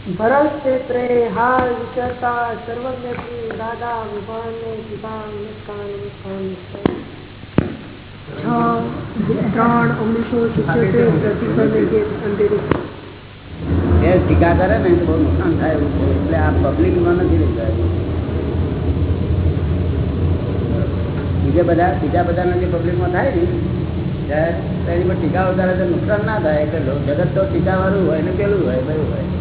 ભરત ક્ષેત્રે હાલ વિચરતા સર્વજ્ઞ દાદા પિતા છ ત્રણ ઓગણીસો સિત્યોતેર પ્રતિકર અંતે એ ટીકા કરે ને બહુ નુકસાન થાય એવું છે. એટલે આ પબ્લિકમાં નથી બીજા બધા બીજા બધાના જે પબ્લિકમાં થાય ને ત્યારે એની પર ટીકા વધારે તો નુકસાન ના થાય. એટલે જગત તો ટીકા વાળું હોય ને પેલું હોય બધું હોય.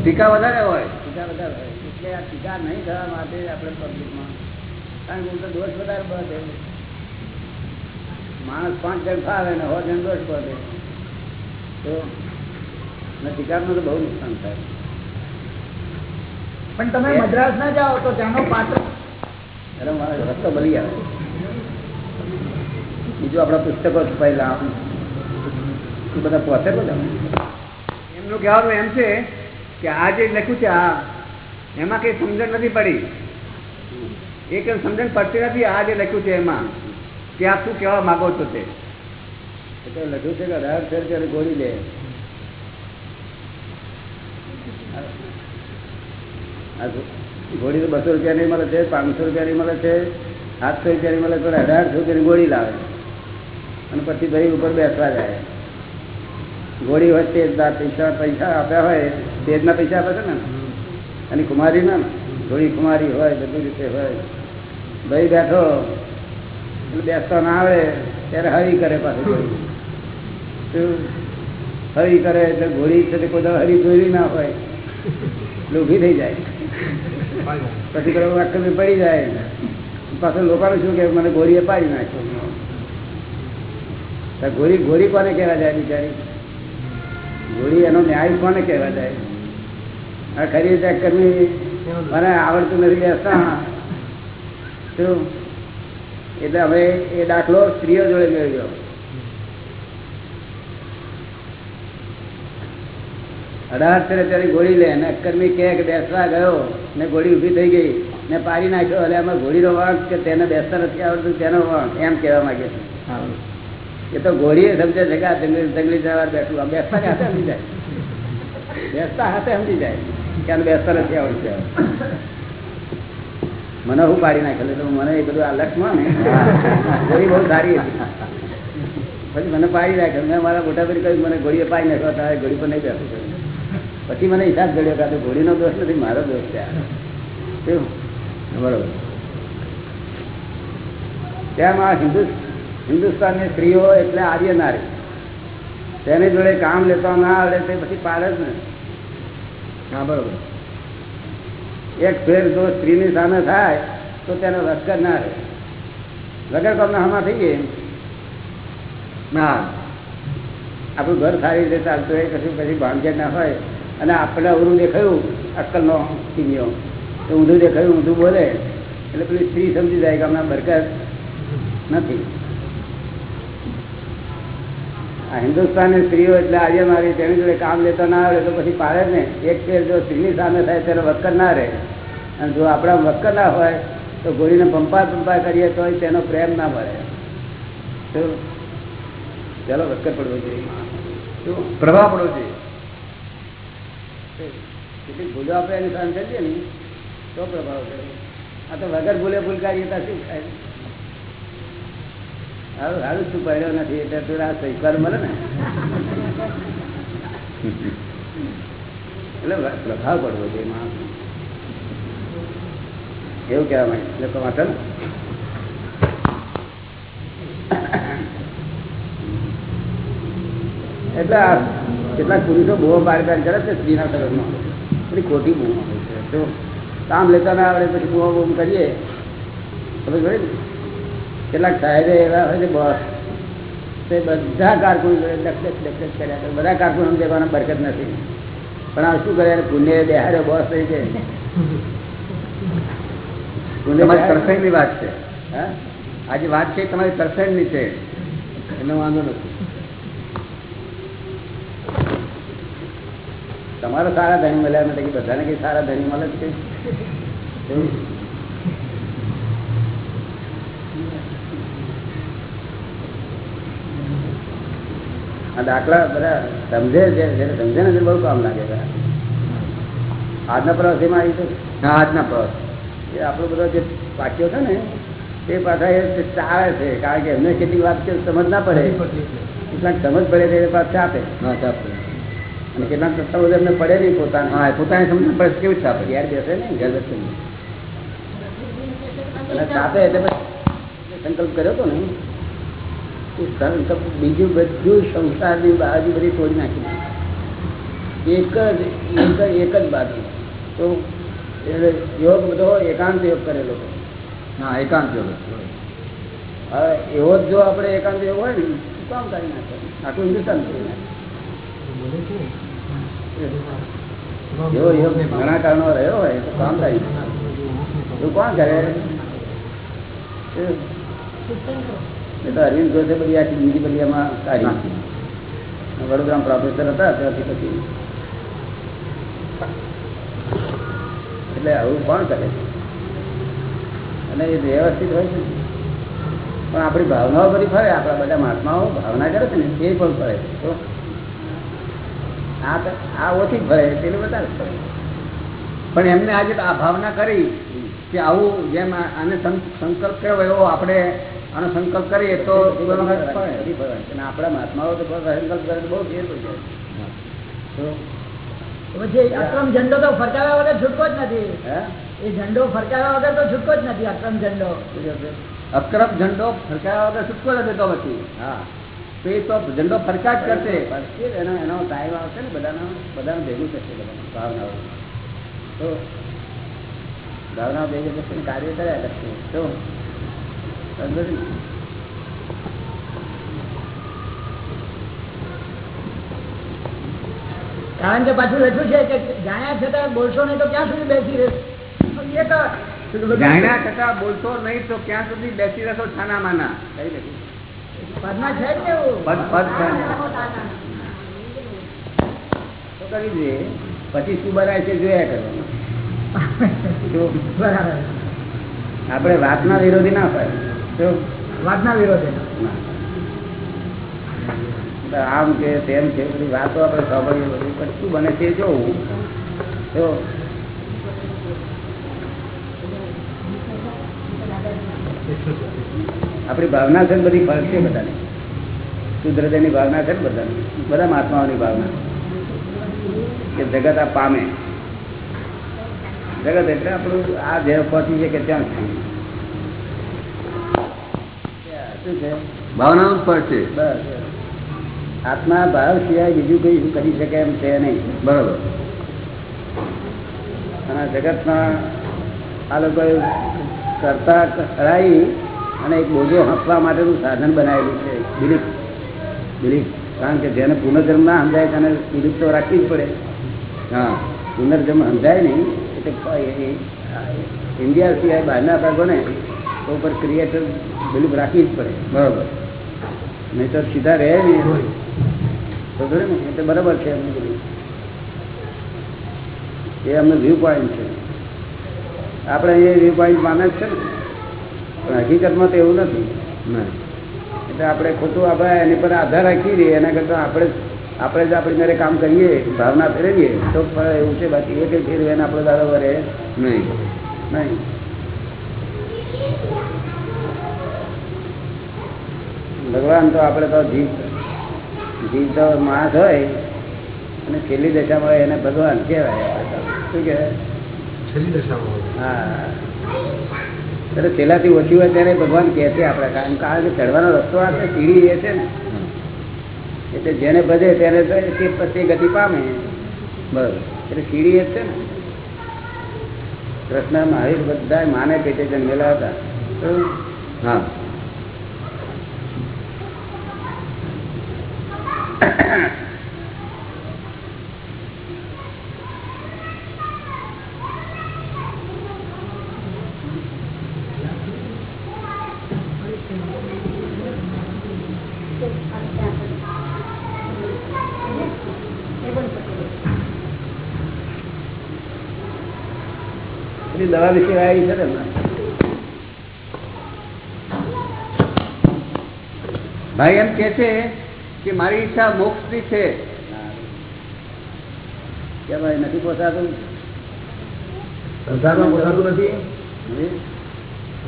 ટીકા વધારે હોય. ટીકા વધારે હોય. એટલે આ ટીકા નહીં થવા માટે આપણે પબ્લિકમાં કારણ કે હું તો દોષ વધારે પડે. માણસ પાંચ જણ ફાવે ને હો જણ દોષ પડે. તો ને ટીકામાં તો બહુ નુકસાન થાય. પણ તમે મદ્રાસ ના જાઓ તો ત્યાંનો પાત્ર એટલે મારો રસ્તો બળી આવે. બીજું આપણા પુસ્તકો પહેલા. બધા પહોંચે બધા એમનું કહેવાનું એમ છે કે આ જે લખ્યું છે, આ, એમાં કઈ સમજણ નથી પડી. એ કઈ સમજણ પડતી નથી, આ જે લખ્યું છે એમાં. કે આ શું કહેવા માગો છો તે? લખ્યું છે કે અઢાર ફેર ત્યારે ગોળી લે. ગોળી તો બસો રૂપિયાની મળે છે, પાંચસો રૂપિયાની મળે છે, સાતસો રૂપિયાની મળે છે અઢારસો રૂપિયાની ગોળી લાવે. અને પછી ભાઈ ઉપર બેસવા જાય. ગોળી વચ્ચે પૈસા પૈસા આપ્યા હોય તેજના પૈસા આપે છે ને? અને કુમારી ના ગોળી કુમારી હોય, બધી રીતે હોય. ભાઈ બેઠો, એટલે બેસતા ના આવે, ત્યારે હરી કરે પાછું? હરી કરે એટલે ઘોડી છે કોઈ દાડો હરી ધોરી ના હોય. ઊભી થઈ જાય. પછી કરો વાક્ય પડી જાય. પાછળ લોકોને શું કે, મને ગોળીએ પાડી નાખ્યો. ગોળી ગોળી કોને કહેવા જાય બિચારી? ગોળી એનો ન્યાય કોને કહેવા જાય? ખરી ચેક કરવી મને આવડતું નથી બેસતા શું? એટલે હવે એ દાખલો સ્ત્રીઓ જોડે મેળવ્યો. અઢાર છે ત્યારે ગોળી લે ને અક્કરમી કે બેસવા ગયો ને ગોળી ઊભી થઈ ગઈ ને પાડી નાખ્યો. એટલે આમાં ગોળીનો વાંક કે તેને બેસતા નથી આવડતું તેનો વાંક એમ કહેવા માંગે છે. એ તો ઘોડીએ સમજે છે કે આ જંગલી જંગલી જવા બેઠું. બેસતા હાથે સમજી જાય? બેસતા હાથે સમજી જાય. કે આને બેસતા નથી આવડશે મને હું પાડી નાખેલું તો મને એ બધું આ લક્ષમાં ને. બહુ સારી હતી. પછી મને પાડી નાખ્યો મેં મારા મોટા ભાઈ કહ્યું, મને ઘોડીએ પાડી નાખ્યો તારે ઘોડી પર નહીં બેસું પછી મને હિસાબ જડ્યો કાતો ઘોડીનો દોષ નથી, મારો દોષ છે કેવું? બરોબર. તેમાં હિન્દુ, હિન્દુસ્તાનની સ્ત્રીઓ એટલે આર્ય નારી તેની જોડે કામ લેતા ના આવડે તે પછી પાડે જ ને હા એક ફેર જો સ્ત્રીની સામે થાય, તો તેનો લશ્કર ના રહે. વગર તમને હમણાં થઈ ગઈ ના. આપણું ઘર સારી રીતે ચાલતું હોય, કશું પછી ભાંગે ના હોય, અને આપણે અવરું દેખાયું, અક્કલનો કિમિયો તો ઊંધું દેખાયું, ઊંધું બોલે. એટલે પેલી સ્ત્રી સમજી જાય કે હમણાં બરકત નથી. હિન્દુસ્તાનની સ્ત્રીઓ એટલે આજે મારી તેની જોડે કામ લેતા ના આવે તો પછી પાડે ને. એક ફેર જો સ્ત્રીની સામે થાય ત્યારે વક્કર ના રહે. અને જો આપણા વક્કર ના હોય તો ગોળીને પંપા પંપા કરીએ તો તેનો પ્રેમ ના મળે. તો ચાલો વક્કર પડવો જોઈએ. પ્રભાવ પડવો જોઈએ. કેટલી ભૂલો આપણે એની સામે કરીએ ને તો પ્રભાવ પડે. આ તો વગર ભૂલે ભૂલ કરીએ શું થાય? હારું તું પડ્યો નથી? એટલે તું આ સહીકાર મળે ને. એટલે પ્રભાવ પડવો છે માણસ એવું કહેવા માંગે લોકો માટે ને. એટલે કેટલાક પુરુષો બહુ બાર બાર કરે છે, સ્ત્રીના શરીરમાં એટલી ખોટી બહુ છે. તો કામ લેતા ના આવડે, પછી બહુ બહુ કરીએ. ખબર પડે ને કેટલાક સાહેબે એવા હોય છે બોસ. તે બધા કારકુન ડકડક ડકડક કર્યા કરે. બધા કારકુન દેવાના બરકત નથી. પણ આ શું કરે પુણ્ય બેહાડ્યો બોસ થઈ છે. તરફેણની વાત છે. હા? આ જે વાત છે તમારી તરફેણની છે. એનો વાંધો નથી. તમારો સારા ધણી મળ્યા નથી કે બધાને કઈ સારા ધણી મળે છે? આ દાખલા બધા સમજે છે સમજે ને તે બહુ કામ લાગે છે. આજના પ્રવાસ એમાં આવી છે હા આજના પ્રવાસ. એ આપણો બધો જે વાક્યો છે ને તે પાછા એ તે ચાલે છે કારણ કે એમને કેટલીક વાત કે સમજ ના પડે. કેટલાક સમજ પડે એ પાછા આપે. હા ચાપે. અને કેટલાક સત્તા બધા એમને પડે નહીં પોતાને. હા પોતાને સમજ પડે કેવી છાપે આપે? ઘેર બેસે ને ઘેર બેસે. અને સાથે એટલે સંકલ્પ કર્યો હતો ને. એ બીજું બધું સંસારની બાજુ બધી તોડી નાખી એક જ એક જ એક જ બાજુ તો એટલે યોગ બધો એકાંત યોગ કરેલો હતો. હા એકાંત યોગ હવે એવો જ જો આપણે એકાંત યોગ હોય ને તો કામ કરી નાખે આખું હિન્દુસ્તાન કરી નાખે એવો યોગ ઘણા કારણો રહ્યો હોય તો કામ કરી નાખે એવું કોણ કરે એ તો અરવિંદ ઘોષે બધી આખી બીજી બધી એમાં કાઢી વડોદરા પ્રોફેસર હતા ત્યાંથી પછી. એટલે આવું કોણ કરે? અને એ વ્યવસ્થિત હોય છે. પણ આપણી ભાવનાઓ બધી ફરે આપણા બધા મહાત્માઓ ભાવના કરે છે ને એ પણ ફરે તો આ આ ઓછી ફરે પેલું વધારે ફરે. પણ એમને આજે આ ભાવના કરી કે આવું જેમ આને સંકલ્પ કર્યો એવો આપણે આનો સંકલ્પ કરીએ તો આપણા મહાત્માઓ તો સંકલ્પ કરે બહુ ફેર પડી. જાય પછી અક્રમ ઝંડો તો ફરકાવ્યા વગર છૂટકો જ નથી. એ ઝંડો ફરકાવ્યા વગર તો છૂટકો જ નથી અક્રમ ઝંડો. શું કહે છે? અક્રમ ઝંડો ફરકાયા વગર છૂટકો નથી તો પછી? હા. તો એ તો ઝંડો ફરકા જ કરશે. એનો એનો ટાઈમ આવશે ને બધાનો બધાનું ભેગું થશે બધાનું ભાવનાઓ. તો ભાવનાઓ ભેગું થશે કાર્ય કર્યા કરશે. તો ને? કારણ કે પાછું લખ્યું છે કે જાણ્યા છતાં બોલશો નહીં તો ક્યાં સુધી બેસી રહેશે? જાણ્યા છતાં બોલશો નહીં તો ક્યાં સુધી બેસી રહેશો છાના માના કઈ નથી પદમાં છે ને. એવું કરી પછી શું બનાય છે જોયા કરવાનું બરાબર. આપણે વાતના વિરોધી ના થાય આમ કે તેમ છે બધી વાતો આપણે સાંભળીએ બધી. પણ શું બને એ જોવું. તો આપણી ભાવના છે બધી ફરક છે બધાની. શુદ્રદયની ભાવના છે ને બધાની. બધા મહાત્માઓની ભાવના. કે જગત આ પામે. જગત એટલે આપણું આ જે પહોંચી છે કે ત્યાં છે શું છે? છે. બસ આત્મા ભાવ સિવાય બીજું કઈ કરી શકે એમ છે નહીં. બરોબર. અને જગતમાં આ લોકો કરતા કરાવી અને એક બોજો હસવા માટેનું સાધન બનાવેલું છે. બિલીફ. બિલીફ. કારણ કે જેને પુનર્જન્મ ના સમજાય તેને બિલીફ તો રાખવી જ પડે. હા. પુનર્જન્મ સમજાય નહીં. એટલે ઇન્ડિયા સિવાય બહારના ભાગોને ઉપર ક્રિએટર બિલીફ રાખવી જ પડે. બરોબર. નહીં તો સીધા રહે નહીં. તો ને? એટલે બરાબર છે એમનું બધું. એ અમને વ્યૂ પોઈન્ટ છે. આપણે એ વ્યૂ પોઈન્ટ માને જ છે ને. પણ હકીકતમાં તો એવું નથી. એટલે આપણે ખોટું આપણે એની પર આધાર રાખી દઈએ એના કરતાં આપણે આપણે જ આપણી ઘરે કામ કરીએ ભાવના ફેરવીએ તો એવું છે બાકી. એક ફેરવે આપણે દાદા વરે. નહીં. નહીં. ભગવાન તો આપણે તો જીવ જીવ તો માણસ હોય અને છેલ્લી દશામાં હોય એને ભગવાન કહેવાય. શું કહેવાય? છેલ્લી દશામાં. હા. એટલે છેલ્લાથી ઓછી હોય ત્યારે ભગવાન કહે છે આપણે કારણ કારણ કે ચડવાનો રસ્તો આ છે સીડી એ છે ને એટલે જેને ભજે ત્યારે તે પછી ગતિ પામે. બરોબર. એટલે સીડી એ છે ને. કૃષ્ણ મહાવીર બધા માને પેટે જન્મેલા હતા. હા બધી દવા વિશે આવી છે ભાઈ એમ કે છે કે મારી ઈચ્છા મોક્ષની છે. કે ભાઈ નથી પોસાતું સંસારમાં પોસાતું નથી?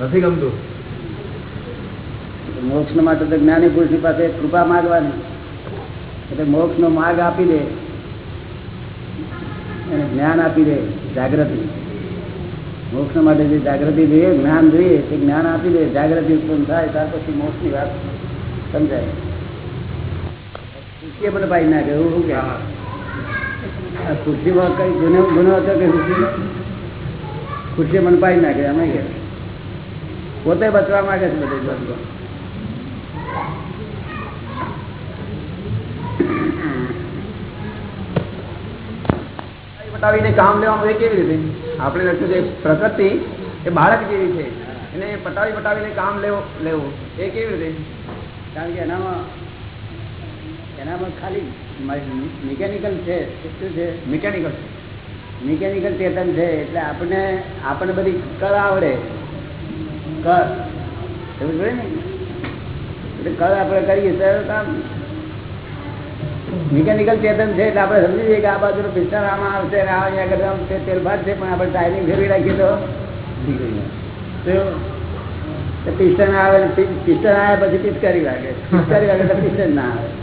નથી ગમતું. મોક્ષ માટે તો જ્ઞાની પુરુષ પાસે કૃપા માગવાની. એટલે મોક્ષ નો માર્ગ આપી દે. એને જ્ઞાન આપી દે જાગૃતિ. મોક્ષ માટે જે જાગૃતિ જોઈએ જ્ઞાન જોઈએ તે જ્ઞાન આપી દે જાગૃતિ ઉત્પન્ન થાય ત્યાર પછી મોક્ષની વાત સમજાય. ખુશીએ મને ભાઈ ના એવું શું કે આ ખુશીમાં કઈ ગુનો ગુનો હતો કે ખુશી ખુશીએ મને પાઈ નાખે અમે કે પોતે બચવા માંગે છે બધે બધું બતાવીને કામ લેવાનું એ કેવી રીતે? આપણે લખ્યું છે, પ્રકૃતિ એ બાળક જેવી છે. એને પટાવી પટાવીને કામ લેવું લેવું. એ કેવી રીતે? કારણ કે એનામાં એનામાં ખાલી મિકેનિકલ છે, શું છે? મિકેનિકલ મિકેનિકલ ચેતન છે, એટલે આપણને આપણને બધી કળ આવડે. કર એવું જોઈએ ને? એટલે કળ આપણે કરીએ તો કામ. મિકેનિકલ ચેતન છે, એટલે આપણે સમજી જઈએ કે આ બાજુ પિસ્તન આમાં આવશે આ અહીંયા આગળ આમ છે તેલ ભાત છે, પણ આપણે ટાઈમિંગ ફેરવી રાખીએ તો તો પિસ્ટન આવે ને પી- આવે પછી પિચકારી લાગે પિચકારી વાગે તો પિસ્ટન ના આવે.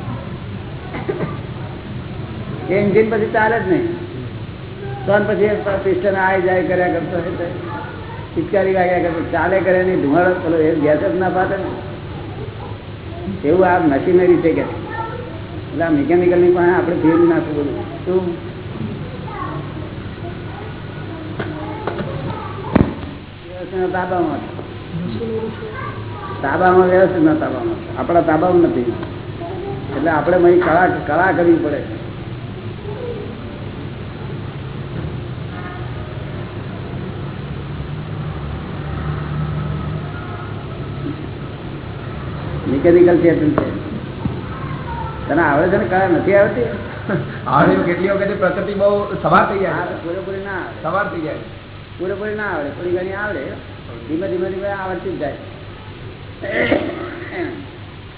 એ એન્જિન પછી ચાલે જ નહીં. તો પછી પિસ્ટન આય જાય, કર્યા કરતો પિચકારી વાગ્યા કરતો ચાલે કરે નહીં, ધુમાડો પેલો એ ગેસ જ ના પાતે એવું આ મશીનરી છે કે. એટલે આ મિકેનિકલની પણ આપણે ફેરવી નાખવું બધું. શું? તાબામાં. તાબામાં વ્યવસ્થિત ના તાબામાં. આપણા તાબામાં નથી. એટલે આપણે મહી કળા કળા કરવી પડે મિકેનિકલ ચેતન છે તને આવડે છે ને કળા? નથી આવડતી આવડે કેટલી વખતે પ્રકૃતિ બહુ સવાર થઈ જાય પૂરેપૂરી ના સવાર થઈ જાય પૂરેપૂરી ના આવડે થોડી ઘણી આવડે. ધીમે ધીમે ધીમે આવડતી જ જાય.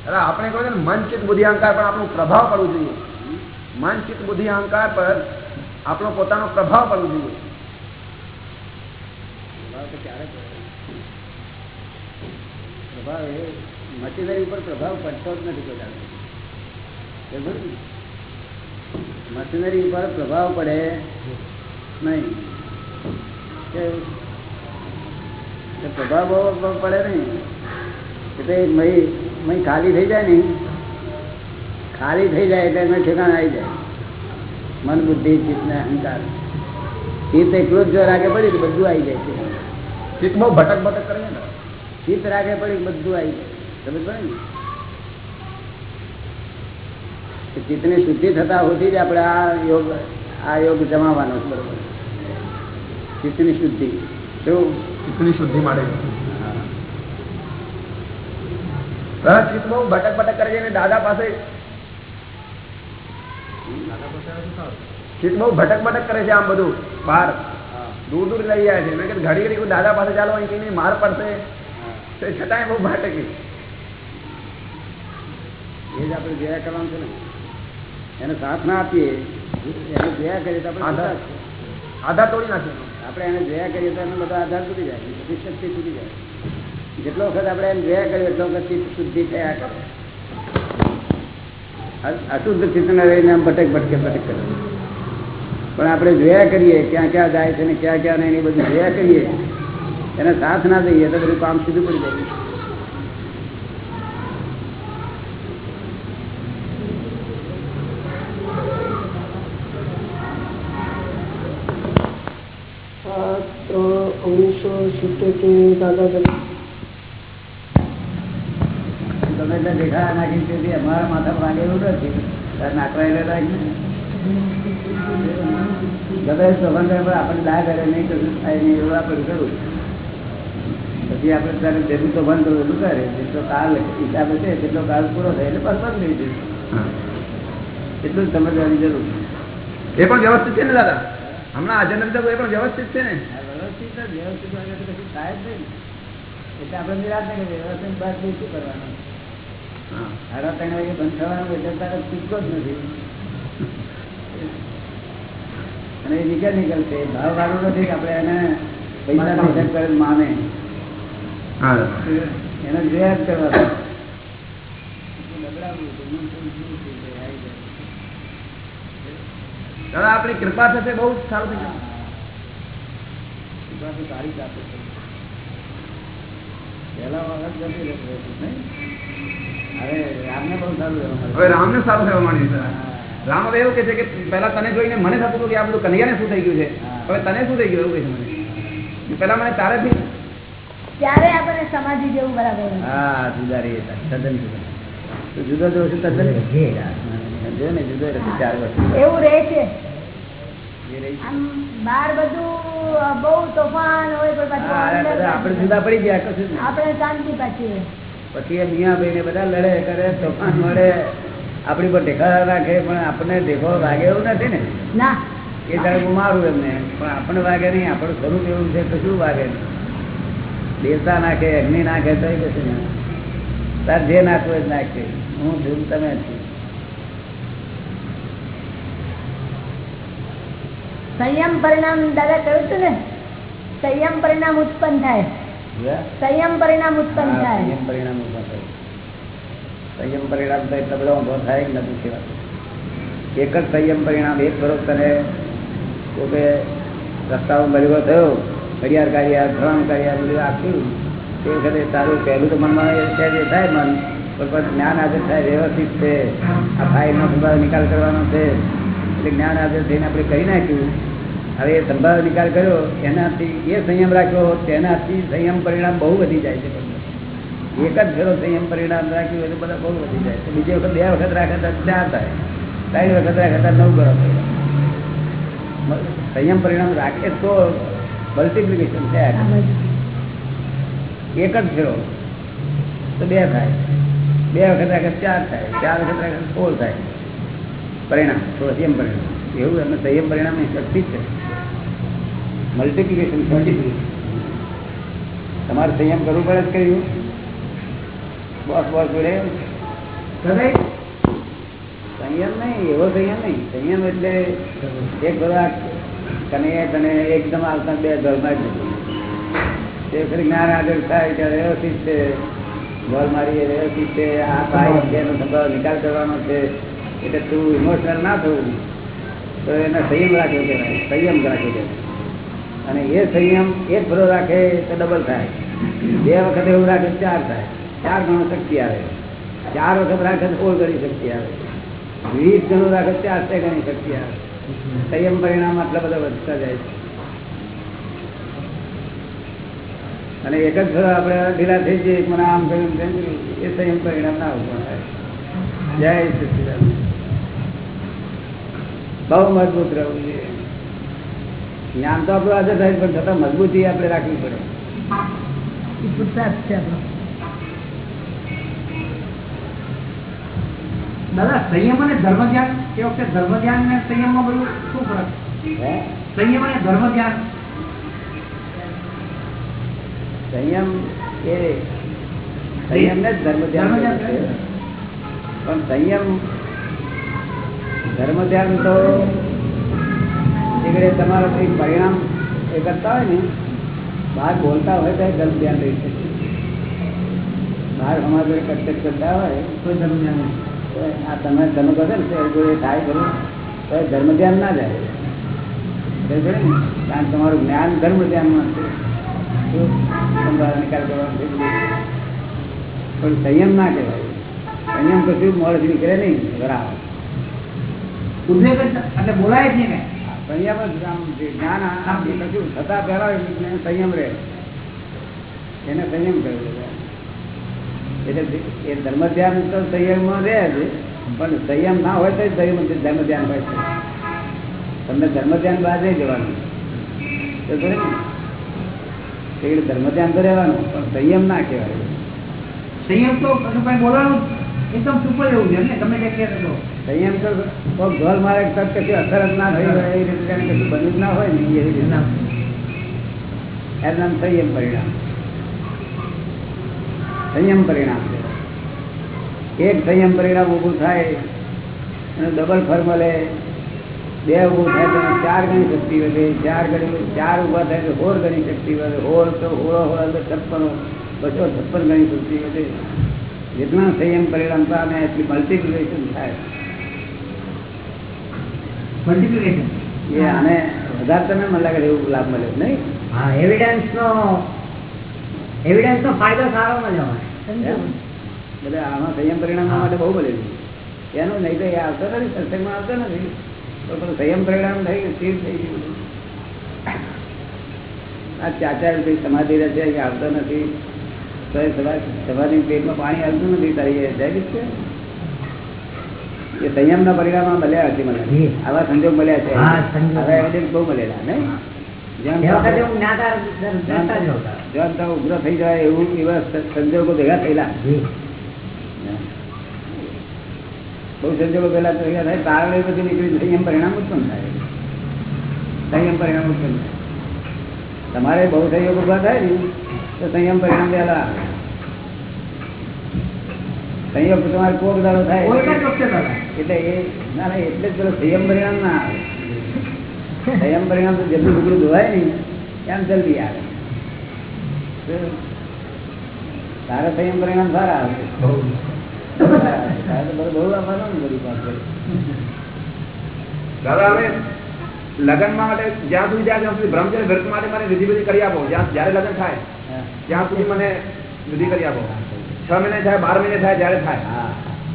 અરે આપણે કહો ને, મન બુદ્ધિ, અહંકાર પર આપણો પ્રભાવ પડવો જોઈએ. મન બુદ્ધિ, અહંકાર પર આપણો પોતાનો પ્રભાવ પડવો જોઈએ. પ્રભાવ એ ઉપર પ્રભાવ પડતો જ નથી કોઈ દાડો. બરાબર ને? મશીનરી ઉપર પ્રભાવ પડે નહીં. પ્રભાવ પડે નહીં. એટલે મહી મહી ખાલી થઈ જાય ને? ખાલી થઈ જાય એટલે એમાં ઠેકાણ આવી જાય. મન બુદ્ધિ ચિત્તને અહંકાર. ચિત્ત એકલું જ જો રાગે પડી તો બધું આવી જાય છે. ચિત્તમાં ભટક ભટક કરે ને? ચિત્ત રાગે પડી બધું આવી જાય. સમજ પડે ને? ચિત્તની શુદ્ધિ થતા હોતી જ આપણે આ યોગ આ યોગ જમાવાનો છે બરોબર. ચિત્તની શુદ્ધિ. શું? ચિત્તની શુદ્ધિ માટે. હા, બહુ ભટક ભટક કરે છે દાદા પાસે. ચિત્ત બહુ ભટક ભટક કરે છે આમ બધું બહાર. દૂર દૂર લઈ જાય છે. મેં કીધું ઘડી ઘડી દાદા પાસે ચાલો અહીં કઈ માર પડશે. તે છતાંય બહુ ભટકી. એ જ આપણે જોયા કરવાનું છે ને. એને સાથ ના આપીએ એને દયા કરીએ તો આપણે આધાર. તોડી નાખીએ. આપણે એને દયા કરીએ તો એને બધા આધાર તૂટી જાય. બધી શક્તિ તૂટી જાય. જેટલો વખત આપણે એમ જોયા કરીએ, એટલો વખત ચિત્ત શુદ્ધિ થયા કરે. અશુદ્ધ ચિત્તને રહીને ભટક ભટકે ભટક કરે. પણ આપણે જોયા કરીએ ક્યાં ક્યાં જાય છે ને ક્યાં ક્યાં નહીં એ બધું જોયા કરીએ, એને સાથ ના દઈએ તો બધું કામ સીધું પડી જાય. ઓગણીસો સિત્તેર દાદા ગમે ત્યાં દેખા નાખી તેથી અમારા માથા વાગે એવું નથી નાખવા એટલે રાખીને ગમે સ્વભાવ પર આપણને લાગ કરે નહીં કશું થાય નહીં એવું આપણે કરવું પછી આપણે ત્યારે જેટલું તો બંધ એટલું કરે. જેટલો કાલ હિસાબે છે તેટલો કાલ પૂરો થાય એટલે બસ બંધ થઈ જશે એટલું સમજવાની જરૂર એ પણ વ્યવસ્થિત છે ને દાદા? હમણાં આજે નથી એ પણ વ્યવસ્થિત છે ને? વ્યવસ્થિત વ્યવસ્થિત થાય જ નહીં. એટલે આપણે નિરાશ નહીં વ્યવસ્થિત બાદ શું કરવાનું. સાડા ત્રણ વાગે બંધ થવાનું એટલે તારે ચૂકતો જ નથી. અને એ નીકળ છે ભાવ વાળું નથી કે આપણે એને પૈસા પૈસા કરે માને. એને જોયા જ કરવાનું. દાદા આપણી કૃપા થશે બહુ સારું થઈ જાય કૃપા તો તારી જ આપે છે. પહેલા વખત જતી રહેતી હતી, નહીં? હવે રામને સારું રહેવાનું. હવે રામને સારું થવા માંડ્યું રામ હવે એવું કે છે કે પહેલા તને જોઈને મને થતું હતું કે આ બધું કનૈયાને શું થઈ ગયું છે? હવે તને શું થઈ ગયું એવું કહે છે મને. પેલા મને તારેથી ત્યારે આપણને સમાધિ જેવું બરાબર હા જુદા રહીએ તદ્દન જુદા. તું જુદો જો છું તદ્દન જો ને જુદો ચાર વર્ષ એવું રહે છે. એ આપણે જુદા પડી ગયા કશું આપણે શાંતિ પાછી પછી એ મિયાભાઈ ને બધા લડે કરે તોફાન મળે. આપડી પર દેખાડા રાખે પણ આપણને ઢેકો વાગે એવું નથી ને. ના. એ તારે હું મારું એમને. પણ આપણને વાગે નહીં આપણું સ્વરૂપ એવું છે તો શું વાગે નહીં. દેવતા નાખે અગ્નિ નાખે તો કશું નહીં. તાર જે નાખવું એ જ નાખે હું જોઉં તમે છો. સંયમ પરિણામ દાદા કહ્યું હતું ને? સંયમ પરિણામ ઉત્પન્ન થાય. સંયમ પરિણામ ઉત્પન્ન થાય. સંયમ પરિણામ ઉત્પન્ન થાય. સંયમ પરિણામ તો એટલો બધો થાય કે નથી કહેવાતું એક જ સંયમ પરિણામ એક બરોબર તને પોતે રસ્તામાં બળવો થયો ઘડિયાળ કાઢ્યા ધોરણ કાઢ્યા બધું આપ્યું. તે વખતે તારું પહેલું તો મનમાં એ થાય મન પણ જ્ઞાન આજે થાય વ્યવસ્થિત છે. આ ફાઇલનો નિકાલ કરવાનો છે. જ્ઞાન હાજર થઈને આપણે કરી નાખ્યું. હવે એ સંભાવ નિકાલ કર્યો, એનાથી એ સંયમ રાખ્યો તેનાથી સંયમ પરિણામ બહુ વધી જાય છે એક જ ફેરો સંયમ પરિણામ રાખ્યું એટલે બધા બહુ વધી જાય છે. બીજી વખત, બે વખત રાખે તો ચાર થાય. ત્રણ વખત રાખે તો નવ કરો સંયમ પરિણામ રાખે તો મલ્ટિપ્લિકેશન થયા. એક જ ફેરો તો બે થાય. બે વખત રાખે ચાર થાય. ચાર વખત રાખે સોળ થાય. પરિણામ. સંયમ પરિણામ. એવું એમને સંયમ પરિણામની શક્તિ છે. મલ્ટિપ્લિકેશન મલ્ટિપ્લિકેશન તમારે સંયમ કરવું પડે જ કર્યું બસ બસ જોડે. સંયમ નહીં એવો સંયમ નહીં. સંયમ એટલે એક બધા કનૈયા તને એકદમ આવતા બે ઘરમાં જ તે ફરી જ્ઞાન આગળ થાય ત્યારે વ્યવસ્થિત છે. ગોળ મારી એ વ્યવસ્થિત છે. આ ભાઈ એનો નિકાલ કરવાનો છે. એટલે તું ઇમોશનલ ના થવું તો એને સંયમ રાખ્યો કહેવાય. સંયમ રાખ્યો કહેવાય. અને એ સંયમ એક ભરો રાખે તો ડબલ થાય. બે વખત એવું રાખે ચાર થાય. ચાર ગણો શક્તિ આવે. ચાર વખત રાખે તો સોળ ગણી શક્તિ આવે. વીસ ગણું રાખે ચાર તે ગણી શક્તિ આવે. સંયમ પરિણામ આટલા બધા વધતા જાય છે. અને એક જ ભરો આપણે ઢીલા થઈ જઈએ, મને આમ કર્યું એ સંયમ પરિણામ ના થાય. જય સચિદાન બહુ મજબૂત રહેવું જોઈએ. જ્ઞાન તો આપણું આજે થાય પણ છતાં મજબૂતી આપણે રાખવી પડે. એ છે આપણો. દાદા સંયમ અને ધર્મ ધ્યાન એ વખતે ધર્મ ધ્યાન ને સંયમમાં બધું શું ફરક? સંયમ અને ધર્મ ધ્યાન સંયમ એ સંયમ ને ધર્મ ધ્યાન પણ સંયમ ધર્મ ધ્યાન તો એકડે તમારા કંઈક પરિણામ એ કરતા હોય ને બહાર બોલતા હોય તો ધર્મ ધ્યાન રહી શકે. બહાર અમારા જોડે કટકટ કરતા હોય કોઈ ધર્મ ધ્યાન. આ તમે ધર્મ કહો ને તે જોડે થાય ખરું તો એ ધર્મ ધ્યાન ના જાય. કારણ તમારું જ્ઞાન ધર્મ ધ્યાનમાં છે નિકાલ કરવાનો પણ સંયમ ના કહેવાય. સંયમ કશું મોડે નીકળે નહીં? બરાબર ઉદ્વેગ એટલે બોલાય જ નહીં સંયમ રહે. એને સંયમ એટલે એ ધર્મ ધ્યાન તો સંયમમાં રહે છે પણ સંયમ ના હોય તો સંયમ ધર્મ ધ્યાન હોય છે. તમને ધર્મ ધ્યાન બહાર નહીં જવાનું ધર્મ ધ્યાન તો રહેવાનું પણ સંયમ ના કહેવાય. સંયમ તો બોલવાનું એકદમ સુપર એવું છે ને? ગમે તે કહે તો. સંયમ તો કોઈક મારે કશું અસર જ ના થઈ હોય એ રીતે જાણે કશું બન્યું જ ના હોય ને એવી રીતે. એનું નામ સંયમ પરિણામ. સંયમ પરિણામ. છે એક સંયમ પરિણામ ઊભું થાય અને ડબલ ફર્મલે બે ઉભું થાય તો ચાર ગણી શક્તિ વધે ચાર ગણી ચાર ઊભા થાય તો હોળ ગણી શક્તિ વધે હોળ તો હોળો હોળ છપ્પન બસો છપ્પન ગણી શક્તિ વધે. જેટલા સંયમ પરિણામ પામે એટલી મલ્ટીપ્લિકેશન થાય. મલ્ટિપ્લિકેશન એ આને વધારે તમે મને લાગે એવું લાભ મળ્યો નહીં? હા એવિડન્સ નો એવિડન્સ નો ફાયદો સારો મળ્યો એટલે આમાં સંયમ પરિણામ માટે બહુ મળેલું એનું નહીં તો એ આવતો નથી સત્સંગમાં આવતો નથી. તો પણ સંયમ પરિણામ થઈ ગયું સ્થિર થઈ ગયું આ ચાચા સમાધિ રહે છે આવતો નથી. તો એ સમાધિ સમાધિ પેટમાં પાણી આવતું નથી તારી એ જાય છે. એ સંયમના પરિણામમાં મળ્યા હતી મને. આવા સંજોગ મળ્યા છે. આવા એવિડન્સ બહુ મળેલા તો ઉગ્ર થઈ જાય એવું એવા સંજોગો ભેગા થયેલા. બહુ સંજોગો પેલા ભેગા થાય તારણે પછી નીકળી સંયમ પરિણામ ઉત્પન્ન થાય. સંયમ પરિણામ ઉત્પન્ન થાય. તમારે બહુ સંયોગ ઊભા થાય ને તો સંયમ પરિણામ વહેલા સંયોગ તમારે કોક દાડો થાય. એટલે એ ના ના એટલે જ પેલો સંયમ પરિણામ ના આવે. સંયમ પરિણામ તો જલ્દી ઉગડું ધોવાય ને એમ જલ્દી આવે. તારા સંયમ પરિણામ સારા આવે. તારે બધું બહુ ને બધી પાસે હવે લગ્નમાં માટે જ્યાં સુધી જાય ત્યાં સુધી બ્રહ્મચર્ય વ્રત માટે મારે વિધિ બધી કરી આપો. જ્યાં જ્યારે લગ્ન થાય. ત્યાં સુધી મને જુદી કરી આપો. છ મહિને થાય બાર મહિને થાય જયારે થાય.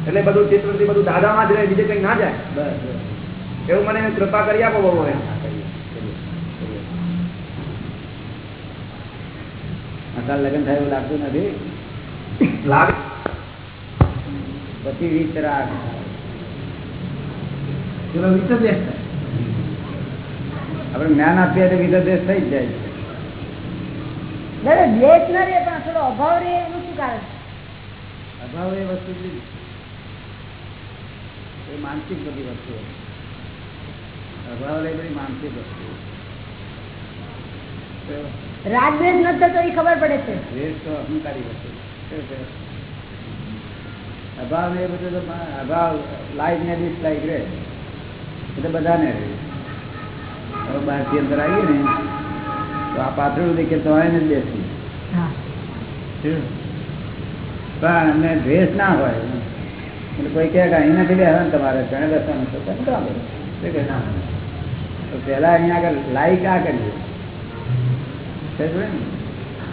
એટલે બધું ચિત્રથી બધું દાદામાં જ રહે બીજે કઈ ના જાય. એવું મને કૃપા કરી આપો બહુ હવે. અત્યારે લગ્ન થાય એવું લાગતું નથી? લાગે પછી વિતરાગ દેશ. આપણે જ્ઞાન આપીએ તો વિતદેશ થઈ જ જાય. દ્વેષ ન રહે પણ થોડો અભાવ રહે એનું શું કારણ? અભાવ એ વસ્તુ એ માનસિક બધી વસ્તુ અભાવ રે બધી માનસિક વસ્તુ રાગદ્વેષ ન થતો એ ખબર પડે છે. દ્વેષ તો અહંકારી વસ્તુ અભાવ એ બધું તો અભાવ લાઈક ને ડિસલાઈક રે. એટલે બધાને રે. હવે બહારથી અંદર આવીએ ને તો આ પાથરણું દેખીએ તો એને જ પણ અમને દ્વેષ ના હોય. એટલે કોઈ કહે કે અહીં નથી બેસવાનું તમારે ઘણે બેસવાનું તો તમે કામ કરો? ના તો પહેલા અહીંયા આગળ લાઈક આ કરીએ.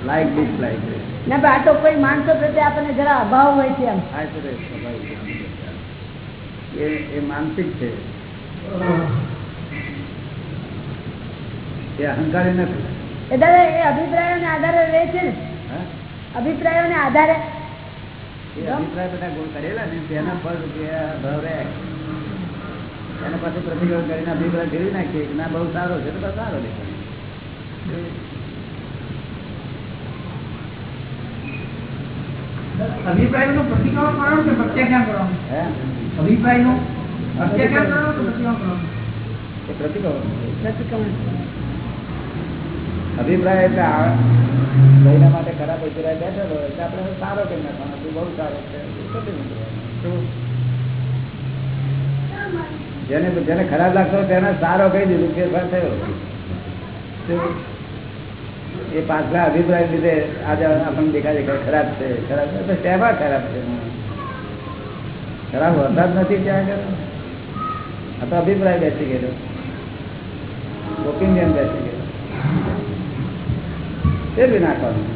લાઈક ડિસલાઈક ના? આ તો કોઈ માણસો પ્રત્યે આપણને જરા અભાવ હોય છે એમ. એ એ માનસિક છે. એ અહંકારી નથી. દાદા એ અભિપ્રાયો ને આધારે રહે છે ને. અભિપ્રાયો ને આધારે. અભિપ્રાય બધા ગોળ કરેલા ને તેના પર એના પાસે પ્રતિક્રમણ કરીને અભિપ્રાય ફેરવી નાખીએ કે ના બહુ સારો છે તો સારો દેખાય અભિપ્રાયનું પ્રતિક્રમણ કરવાનું કે પ્રત્યાખ્યાન કરવાનું અભિપ્રાયનું પ્રત્યાખ્યાન કરવાનું પ્રતિક્રમણ. પ્રતિક્રમણ. અભિપ્રાય એટલે મહિના માટે ખરાબ અભિપ્રાય બેઠેલો એટલે આપણે સારો કરી નાખવાનો બહુ સારો છે? જેને જેને ખરાબ લાગતો તેને સારો કહી દીધું, ફેરફાર થયો. એ પાછલા અભિપ્રાય લીધે આજે આપણને દેખાય કે ખરાબ છે ખરાબ છે. તેમાં ખરાબ છે? ખરાબ જ નથી ત્યાં આગળ? આ તો અભિપ્રાય બેસી ગયેલો. ઓપિનિયન બેસી ગયેલો. ફેરવી નાખવાનું.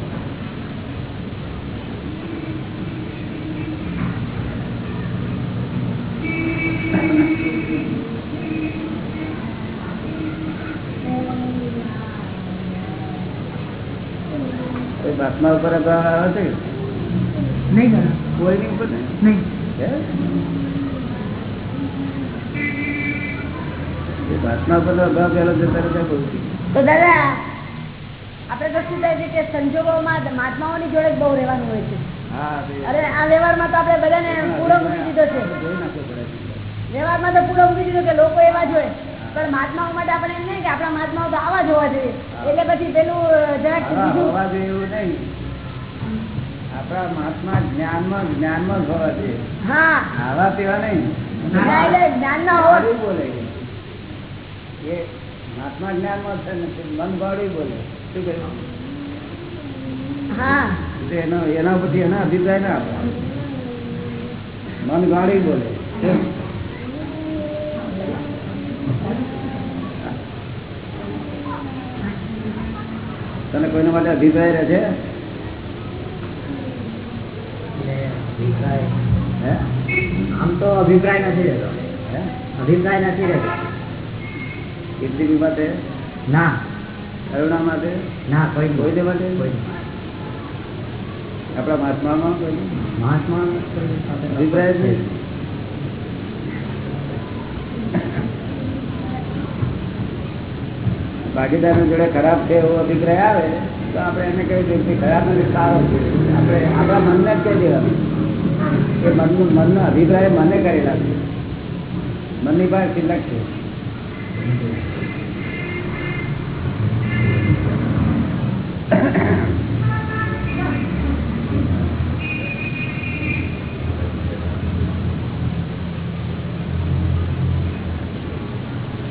બાતમા ઉપર અભાવ આવે છે નહીં કોઈની ઉપર? નહીં. બાતમા ઉપર અભાવ પેલો જતો રહે તો બહુ થઈ ગયું. તો દાદા આપણે તો શું થાય છે કે સંજોગોમાં મહાત્માઓની જોડે બહુ રહેવાનું હોય છે. અરે આ વ્યવહારમાં તો આપડે બધાને પૂરો મૂકી દીધો છે. વ્યવહારમાં તો પૂરો મૂકી દીધો કે લોકો એવા જ હોય. પણ મહાત્માઓ માટે આપણે એમ નહીં કે આપણા મહાત્માઓ તો આવા જ હોવા જોઈએ. એટલે પછી પેલું જરાક હોવા જોઈએ એવું નહીં. આપણા મહાત્મા જ્ઞાનમાં જ્ઞાનમાં જ હોવા જોઈએ. હા. આવા તેવા નહીં. એટલે જ્ઞાન ના હોવા બોલે એ. મહાત્મા જ્ઞાનમાં મન ભાવી બોલે. શું કહ્યું હા. એટલે એના પછી એના અભિપ્રાય ના આપવા મન ગાડી બોલે. તને કોઈના માટે અભિપ્રાય રહે છે? હે? આમ તો અભિપ્રાય નથી રહેતો. હે? અભિપ્રાય નથી રહેતો. કીર્તિની માટે ના. કરુણા માટે? ના કોઈ કોઈ દે માટે? આપણા મહાત્મામાં કોઈ મહાત્મા અભિપ્રાય છે? નહીં જોડે ખરાબ છે એવો અભિપ્રાય આવે તો આપણે એને કહી દઈએ કે ખરાબ નથી સારો છે. આપણે આપણા મનને જ કહી દેવાનું. કે મનનું મનનો અભિપ્રાય મને કરેલા છે. મનની પાસે સિલક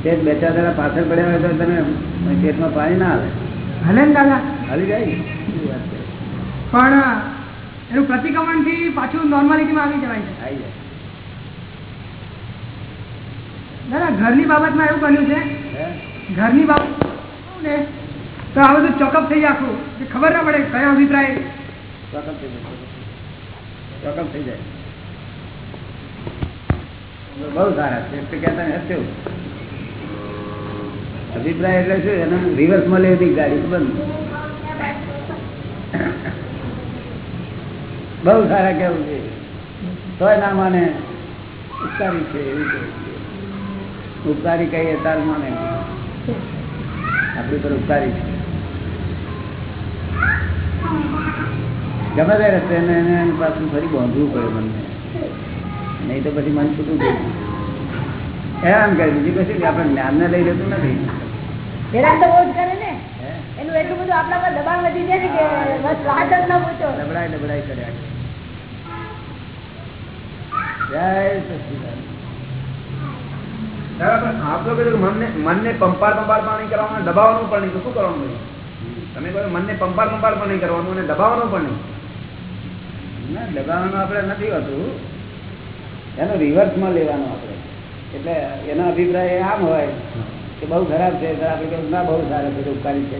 તે બે ચાર દાડા પાછળ પડ્યા હોય તો તને પેટમાં પાણી ના આવે હલે ને દાદા? હલી જાય? પણ એનું પ્રતિક્રમણથી પાછું નોર્માલિટીમાં આવી જવાય છે. આવી જાય. દાદા ઘરની બાબતમાં એવું બન્યું છે. ઘરની બાબત ને? તો આ બધું ચોકઅપ થઈ આખું. ખબર ના પડે કયો અભિપ્રાય. ચોકઅપ થઈ જાય ચોકઅપ થઈ જાય. બહુ સારા છે. કહેતા હશે. અભિપ્રાય એટલે શું એને રિવર્સમાં લેવી ગાડી બંધ. બહુ સારા કેવું છે. તોય ના માને. ઉપકારી છે એવું કહે ઉપકારી કહીએ તાર માને. આપણી પર ઉપકારી છે. ગમે તે રસ્તે એને પાછું ફરી બાંધવું પડે મને નહીં તો પછી મન છૂટું ગયું હેરાન કરી દીધું. પછી. આપણે જ્ઞાનને લઈ લેતું નથી. હેરાન તો બહુ જ કરે ને? એનું એટલું બધું આપણા પર દબાણ વધી જાય ને કે બસ વાત જ ના પૂછો. ડબડાઈ ડબડાઈ કર્યા મનને મનને પંપાર પંપાર પણ નહીં કરવાનું દબાવવાનું પણ નહીં શું કરવાનું તમે? કહો મનને પંપાર પંપાર પણ નહીં કરવાનું અને દબાવવાનું પણ નહીં. ના દબાવવાનું આપણે નથી હોતું. એનો રિવર્સમાં લેવાનું આપણે. એટલે એનો અભિપ્રાય આમ હોય. કે બહુ ખરાબ છે આપણે કહીએ ના, બહુ સારા છે, ઉપકારી છે.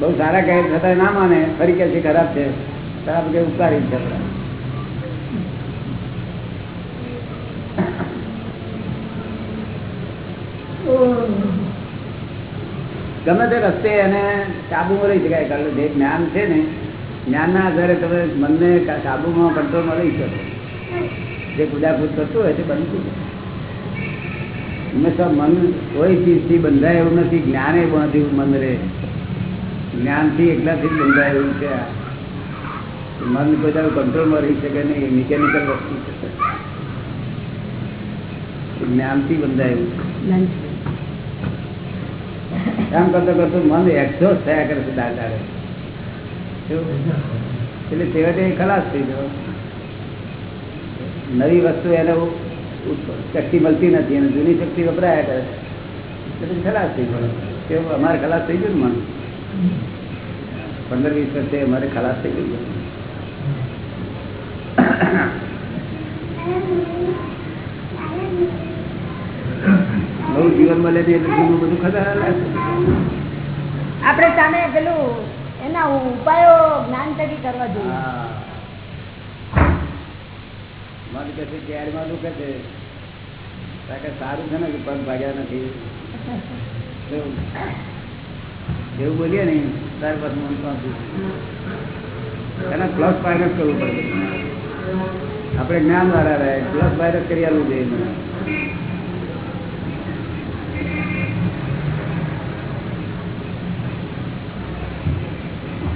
બહુ સારા કહે છતાં ના માને, ફરી કે છે, ખરાબ છે. આપણે કઈ ઉપકારી છે. ગમે તે રસ્તે એને કાબુમાં રહી શકાય, કારણ કે જે જ્ઞાન છે ને, જ્ઞાનના આધારે તમે મનને સાબુમાં કંટ્રોલમાં રહી શકો. જે પૂજાપૂજ કરતું હોય તે બનતું હંમેશા મન કોઈ ચીજથી બંધાય એવું નથી, જ્ઞાને બાંધ્યું મન રે જ્ઞાનથી એકલાથી બંધાય એવું છે મન કોઈ કંટ્રોલમાં રહી શકે નહીં મિકેનિકલ વસ્તુ છે. જ્ઞાનથી બંધાય એવું કામ કરતો કરતો મન એક્ઝોસ્ટ થયા કરે છે દાદા એટલે છેવટે ખલાસ થઈ ગયો. નવી વસ્તુ એને શક્તિ મળતી નથી અને જૂની શક્તિ વપરાયા કરે એટલે ખલાસ થઈ કેવું અમારે ખલાસ થઈ ગયું ને મન પંદર વીસ વર્ષે અમારે ખલાસ થઈ ગયું. બહુ જીવન મળે છે એટલે જૂનું બધું ખતરા આપણે સામે પેલું એના ઉપાયો જ્ઞાન થકી કરવા જોઈએ. મન કે છે ક્યારમાં દુખે છે. કે સારું છે ને કે પગ ભાગ્યા નથી. એવું. બોલીએ ને ત્યાર પછી મન. એને પ્લસ માઇનસ કરવું પડે. આપણે જ્ઞાન વાળા રહે પ્લસ માઇનસ કરી આવવું જોઈએ મને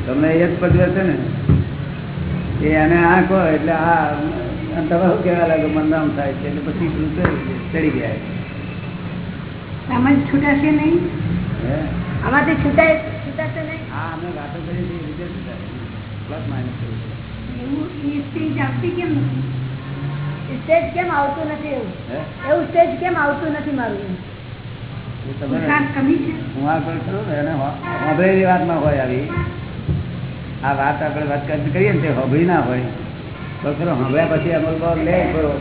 તમને એ જ પદવે છે ને એને આ કહો એટલે આ અને તમે શું કહેવા લાગો મનરામ થાય છે એટલે પછી પેલું ચડી ગયા આમાં છૂટાશે નહીં? આમાંથી છૂટાય છૂટાશે નહીં? હા અમે વાતો કરી છે રીતે થાય પ્લસ માઇનસ એવું? સ્ટેજ કેમ નથી? સ્ટેજ કેમ આવતું નથી એવું? એવું સ્ટેજ કેમ આવતું નથી મારું? હું આ કરું ને એને સાંભળેલી વાતમાં હોય આવી. આ વાત આપણે વાત કરીએ ને તે સાંભળી ના હોય. ખરો સાંભળ્યા પછી અમલમાં લે ખરો.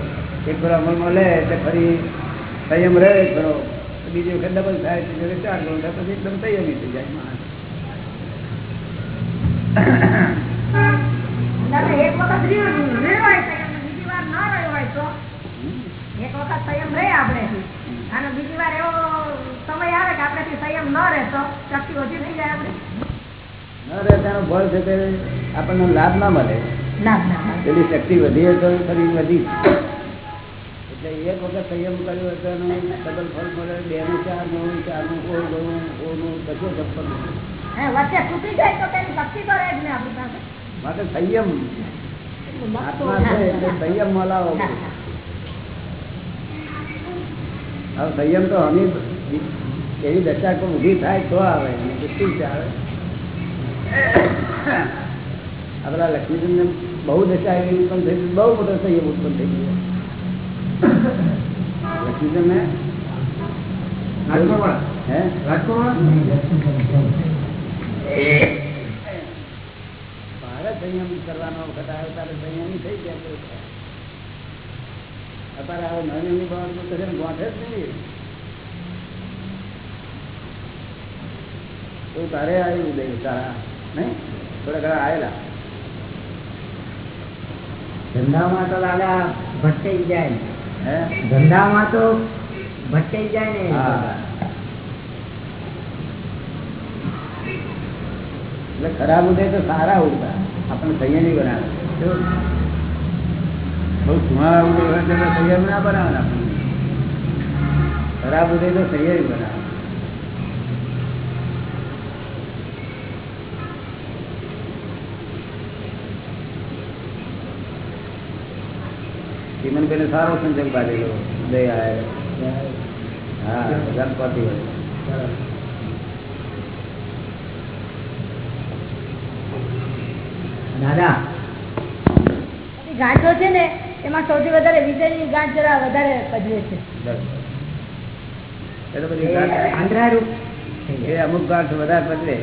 એક ખરો અમલમાં લે એટલે ફરી સંયમ રહે ખરો. બીજી વખત ડબલ થાય વખત ચાર ગણો થાય પછી એકદમ સંયમી થઈ જાય માણસ. એક વખત બીજી વાર ન રહ્યો હોય તો. એક વખત સંયમ રહે આપણે. અને બીજી વાર એવો સમય આવે કે આપણે સંયમ ન રહે તો શક્તિ ઓછી થઈ જાય આપણે. ન રહે તેનો ફળ છે તે આપણને લાભ ના મળે. પેલી શક્તિ વધી તો શરીર વધી એટલે એક વખત સંયમ કર્યો હતો ડબલ ફળ મળે બે નું ચારનું ચારનું ઓ ગણું ઓ નું કશું ચપ્પલ આપણી માટે સંયમ. આત્મા છે એટલે સંયમ મલાવો હવે સંયમ તો હમી એવી દશા કોઈ ઊભી થાય તો આવે નહીં તો શું છે બહુ દશા એવી ઉત્પન્ન થઈ બહુ મોટો સંયમ ઉત્પન્ન થઈ ગયો. લખ્યું ને મારે સંયમ કરવાનો વખત આવે તારે સંયમી થઈ ગયા? અત્યારે આવે નાની બાબત તો કશે ગોઠે જ નહીં. તો તારે આવ્યું ઉદય તારા નહીં? થોડા ઘણા આવેલા ધંધામાં તો દાદા ભટકાઈ જાય. ધંધામાં તો ભટકાઈ જાય ને. એટલે ખરાબ ઉદય તો સારા ઉડતા. આપણને સંયમી બનાવે? બહુ સુહાળા ઉદય સંયમ ના બનાવે આપણને ખરાબ ઉદય તો સંયમી બનાવે ચીમનભાઈ સારો સંજોગ બાંધેલો દયા હા ગણપતિ દાદા. ગાંઠો છે ને એમાં સૌથી વધારે વિજયની ગાંઠ જરા વધારે પજવે છે. એ અમુક ગાંઠ વધારે બદલે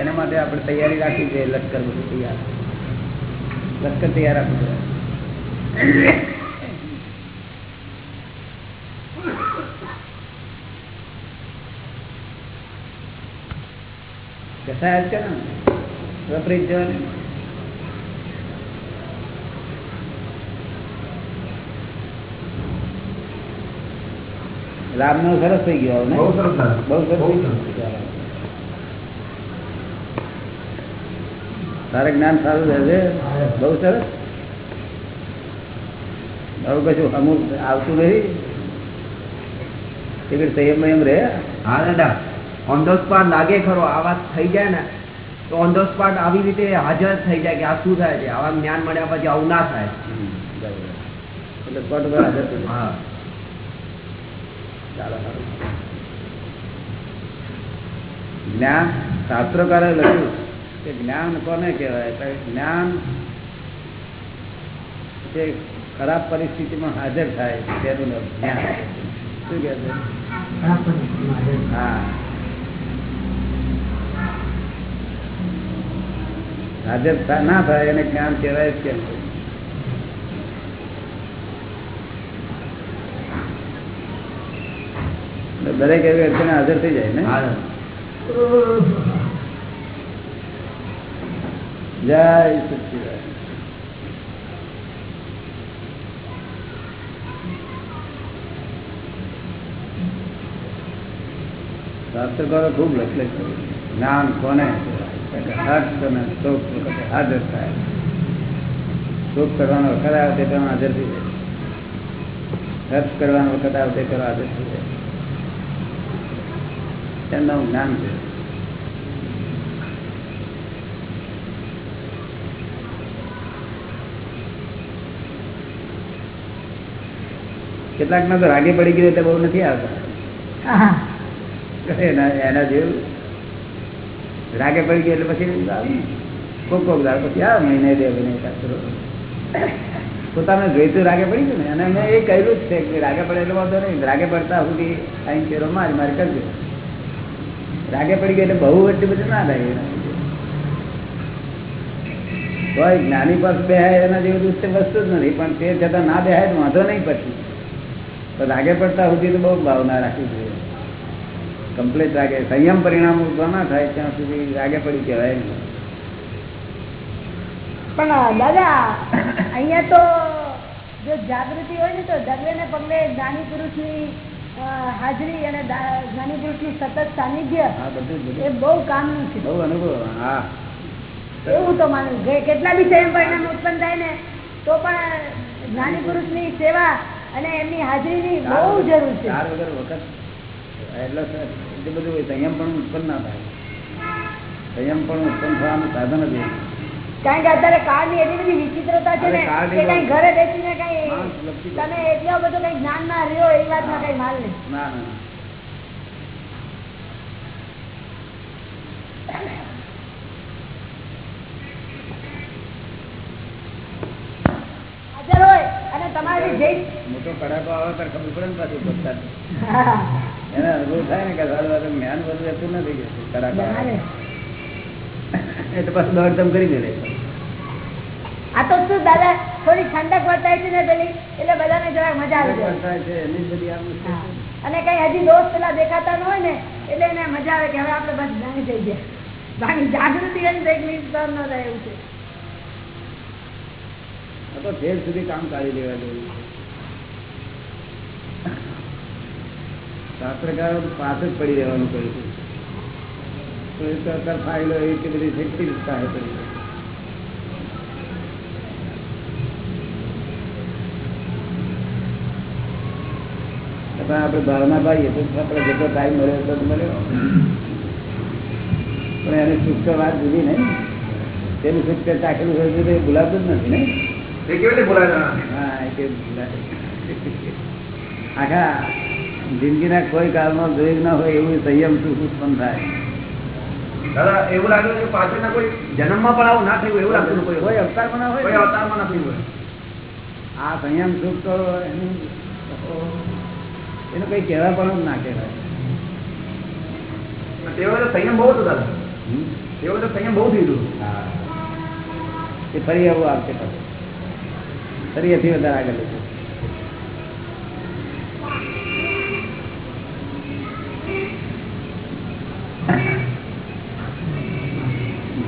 એના માટે આપણે તૈયારી રાખવી છે લશ્કર બધું તૈયાર. લશ્કર તૈયાર રાખવું જોઈએ છે ને વપરી જવાની. રામ નો સરસ થઈ ગયો બહુ સરસ બહુ. તારે જ્ઞાન સારું રહેશે બહુ સરસ? બહુ કશું અમુક આવતું નથી? સંયમ એમ રહે? હા દાદા. ઓન ધ સ્પોટ લાગે ખરો આ વાત થઈ જાય ને તો ઓન ધ સ્પોટ આવી રીતે હાજર થઈ જાય કે આ શું થાય છે? આવા જ્ઞાન મળ્યા પછી આવું ના થાય. એટલે સ્પોટ ઉપર હાજર હા. જ્ઞાન શાસ્ત્રકારે લખ્યું કે જ્ઞાન કોને કહેવાય? જ્ઞાન જે ખરાબ પરિસ્થિતિમાં હાજર થાય તેનું જ્ઞાન. શું કહે છે? હા. હાજર થા- ના થાય એને જ્ઞાન કહેવાય જ કેમ એટલે દરેક એવી અડચણે હાજર થઈ જાય ને હા જય સચિદાનંદ શાસ્ત્રકારો ખૂબ લખલે છે જ્ઞાન કોને શોક હાજર થાય. શોક કરવાનો વખત આવે તે તેનો હાજર થઈ જાય. હર્ષ કરવાનો વખત આવે તે તેનો હાજર થઈ જાય. એમનું જ્ઞાન છે. કેટલાક ના તો રાગે પડી ગયું એટલે બહુ નથી આવતા. એના જેવું રાગે પડી ગયો એટલે પછી કોક કોક દાળ પછી આ મહિને બે મહિને. પોતાને જોઈતું રાગે પડી ગયું ને? અને મેં એ કહ્યું જ છે કે રાગે પડે એટલે વાંધો નહીં. રાગે પડતા સુધી અહીં ફેરો મારી મારી કરજો. રાગે પડી ગયો એટલે બહુ એટલી બધું ના થાય કોઈ જ્ઞાની પાસે બેહાય એના જેવું દુષ્ટ વસ્તુ જ નથી પણ તે છતાં ના બેહાય વાંધો નહીં પછી. તો રાગે પડતા સુધી તો બહુ ભાવના રાખવી જોઈએ. કમ્પ્લીટ રાગે સંયમ પરિણામ ઊભા ના થાય ત્યાં સુધી રાગે પડી કહેવાય નહીં પણ દાદા અહીંયા તો જો જાગૃતિ હોય ને તો ડગલે ને પગલે જ્ઞાની પુરુષની હાજરી અને જ્ઞાની પુરુષનું સતત સાનિધ્ય એ બહુ કામનું છે. બહુ અનુભવ હા. એવું તો માનું. કે કેટલા બી સંયમ પરિણામ ઉત્પન્ન થાય ને તો પણ જ્ઞાની પુરુષની સેવા અને એમની હાજરીની બહુ જરૂર છે. ચાર વગર વખત. એટલે એટલું બધું સંયમ પણ ઉત્પન્ન ના થાય. સંયમ પણ ઉત્પન્ન થવાનું સાધન જ કારણ કે અત્યારે કાળની એટલી બધી વિચિત્રતા છે ને કે કઈ ઘરે ઘરે બેસીને કઈ. તમે એટલો બધો કઈ જ્ઞાન ના રહ્યો એ વાતમાં કઈ માલ નહીં. ના ના. ના. હોય અને તમારી જે મોટો કડાકો આવે ત્યારે ખબર પડે ને પાછું હા. એને અનુભવ થાય ને કે સારું તો જ્ઞાન બધું રહેતું નથી કડાકો. બરાબર. એટલે પાછું દોડધમ કરી દે આ તો શું દાદા થોડી ઠંડક વર્તાય છે ને પેલી એટલે બધાને જરાક મજા આવી જાય છે એની બધી આમ અને કઈ હજી દોસ્ત પેલા દેખાતા ન હોય ને એટલે એને મજા આવે કે હવે આપણે બસ જાણી જઈએ બાકી જાગૃતિ તો એક મિનિટ ન થાય એવું છે તો ફેર સુધી કામ કાઢી લેવા જોઈએ શાસ્ત્રકારો પાછળ પડી રહેવાનું કહ્યું છે. તો એ અત્યારે ફાઇલો એવી રીતે બધી શક્તિ પાસે પડી પાડીએ તો આપણે જેટલો ટાઈમ મળ્યો તો મળ્યો. પણ એને સુખ વાત જુદી નહીં. તેનું તે ચાખેલું હોય તો ગુલાબ જ નથી ને. તે આખા જિંદગીના કોઈ કાળમાં જોયું ના હોય એવું સંયમ સુખ ઉત્પન્ન થાય દાદા એવું લાગે કે પાછળના કોઈ જન્મમાં પણ આવું ના થયું એવું લાગતું કોઈ કોઈ અવતારમાં ના કોઈ હોય અવતારમાં ના થયું હોય આ સંયમ સુખ તો એનું એનું કઈ કહેવા પણ ના કહેવાય તે વખતે સંયમ બહુ હતો દાદા હમ? તે સંયમ બહુ થઈ હા એ ફરી આવું આવશે પાછું ફરી એથી વધારે આગળ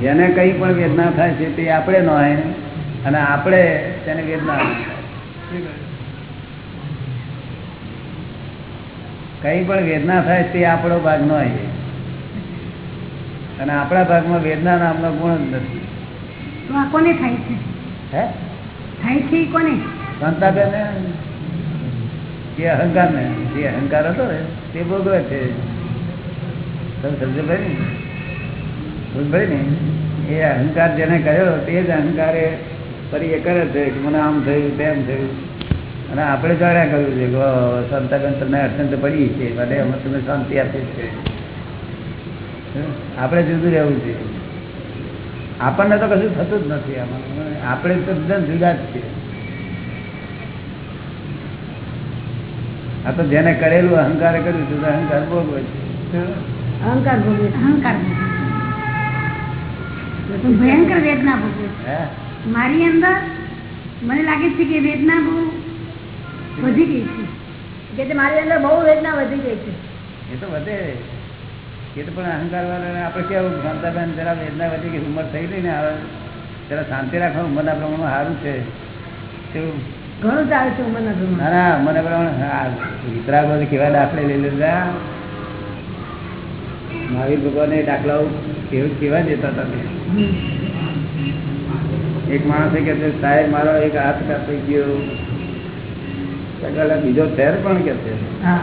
જેને કઈ પણ વેદના થાય છે તે આપણે ન હોય અને આપણે તેને વેદના કઈ પણ વેદના થાય તે આપણો ભાગ ન હોય અને આપણા ભાગમાં વેદના નામનો ગુણ જ નથી. આ કોને થાય છે? હે? ઈ કોને? શાંતાબેન જે અહંકાર ને જે અહંકાર હતો ને, તે ભોગવે છે. તમે ભાઈ ને એ અહંકાર જેને કર્યો તે જ અહંકારે ફરી એ કરે છે કે મને આમ થયું, તેમ થયું. અને આપણે જાણ્યા કર્યું છે કે શાંતાબેન તમને અડચણ પડી છે. અને અમે તમને શાંતિ આપી છે આપણે જુદું રહેવું છે આપણને તો કશું થતું જ નથી આમાં. આપણે તો જુદા જ છીએ. આ તો જેને કરેલું અહંકાર કર્યું તો અહંકાર ભોગવે છે. અહંકાર ભોગવે અહંકાર ભયંકર વેદના ભોગવે મારી અંદર મને લાગે છે કે વેદના બહુ વધી ગઈ છે. કે મારી અંદર બહુ વેદના વધી ગઈ છે. એ તો વધે. એ તો પણ અહંકાર વાળાને આપણે કેવું? શાંતાબેન જરા વેદના વધી ગઈ ઉંમર થઈ ગઈ ને હવે જરા શાંતિ રાખવા ઉંમરના પ્રમાણમાં સારું છે. તેવું ઘણું ચાલે છે ઉંમરના પ્રમાણ ના ના ઉંમરના પ્રમાણે વિતરાગો કેવા દાખલે લઈ લીધા મહાવીર ભગવાને દાખલાઓ કેવું કેવા દેતા હતા. એક માણસે કે છે, સાહેબ મારો એક હાથ કાપી ગયો. બીજો શહેર પણ કે છે. હા.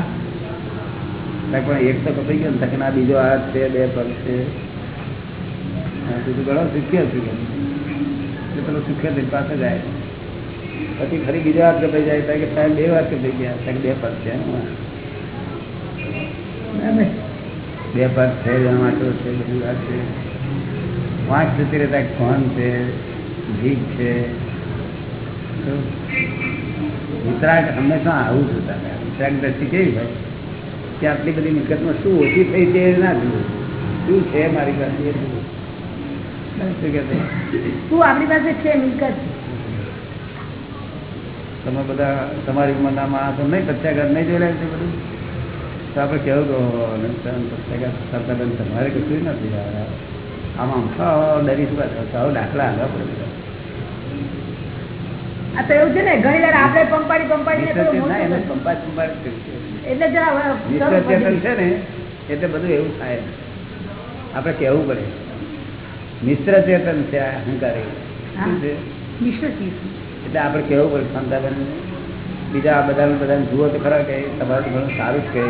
પણ એક તો કપાઈ ગયો ને ના બીજો હાથ છે, બે પગ છે. બીજું ઘણો સુખ્ય છું. એટલે પેલો સુખ્ય થઈ પાસે જાય. પછી ફરી બીજો હાથ કપાઈ જાય કે સાહેબ બે વાર કપાઈ ગયા બે પગ છે બે પગ છે જમાટો છે બધી વાત છે. વાંક જતી રહેતા કોણ છે ભીખ છે. તો હંમેશા આવું જ હતા. વિતરાગ દ્રષ્ટિ કેવી હોય? કે આટલી બધી મિલકતમાં શું ઓછી થઈ છે ના જુઓ શું છે મારી પાસે શું? આપણી પાસે છે મિલકત તમે બધા તમારી ઉંમરના માણસો નહીં પત્યાઘાત નહીં જોયેલા છે બધું તો આપણે કેવું કહો પત્યાઘાત કરતા તમારે કશું નથી. આમ ડરી શું? સાવ દાખલા હાલવા પડે. આ તો એવું છે ને ઘણી વાર આપણે પંપાડી. એટલે જરા છે ને એટલે બધું એવું થાય. આપણે કહેવું પડે. મિશ્ર ચેતન છે આ અહંકાર. એટલે આપણે કેવું પડે સંતાબેન બીજા આ બધા બધા જુઓ તો ખરા કે તમારું તો ઘણું સારું જ કહે.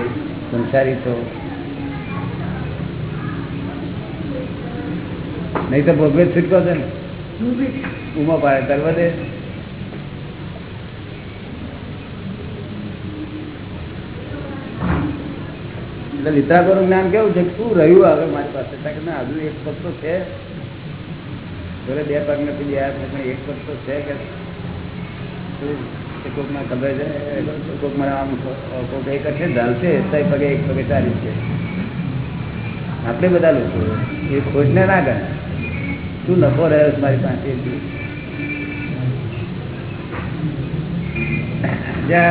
સંસારી તો. નહીં તો ભોગવે છૂટકો છે ને. ઉમો પાડે કરવા દે એટલે વિતરાગોનું જ્ઞાન કેવું છે? શું રહ્યું હવે મારી પાસે? હજુ એક તો છે. ભલે બે પગ નથી બે હાથ નથી, એક તો છે કે કોક એક તોય પગે એક પગે ચાલી છે. આપણે બધા લોકો એ ખોજને ના ગણે. શું નફો રહ્યો મારી પાસે? જય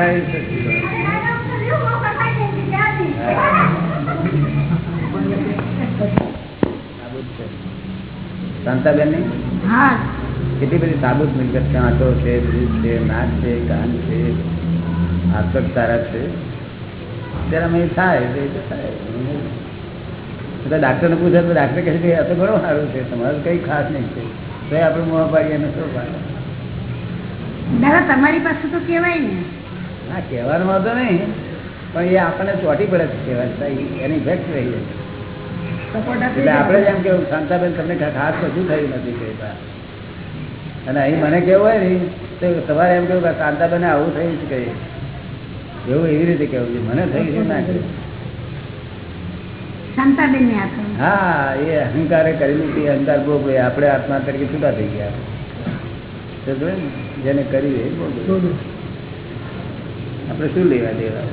શાંતાબેનની? હા. કેટલી બધી સાબુત મિલકત છે? આંટો છે બ્રિજ છે નાક છે કાન છે આસક સારા છે. ત્યારે અમે થાય તો થાય. બધા ડાક્ટરને પૂછે તો ડાક્ટર કહે છે આ તો ઘણો સારું છે તમારું કંઈ ખાસ નહીં છે. તો આપણે મોં પાડીએ અને શું પાડે? દાદા તમારી પાસે તો કહેવાય ને. હા કહેવાનો વાંધો નહીં. પણ એ આપણને ચોટી પડે છે કહેવાય એની ઇફેક્ટ રહી જાય એટલે આપણે જ એમ કેવું શાંતાબેન તમને ખાસ કશું થયું નથી કહેતા અને અહીં મને કેવું હોય ને તો તમારે એમ કેવું કે શાંતાબેન આવું થયું છે કઈ એવું એવી રીતે કેવું છે? મને થઈ ગયું ના કહ્યું હા એ અહંકારે કરી છે અહંકાર ભોગ એ આપણે આત્મા તરીકે છૂટા થઈ ગયા? જેને કરી આપણે શું લેવા દેવા?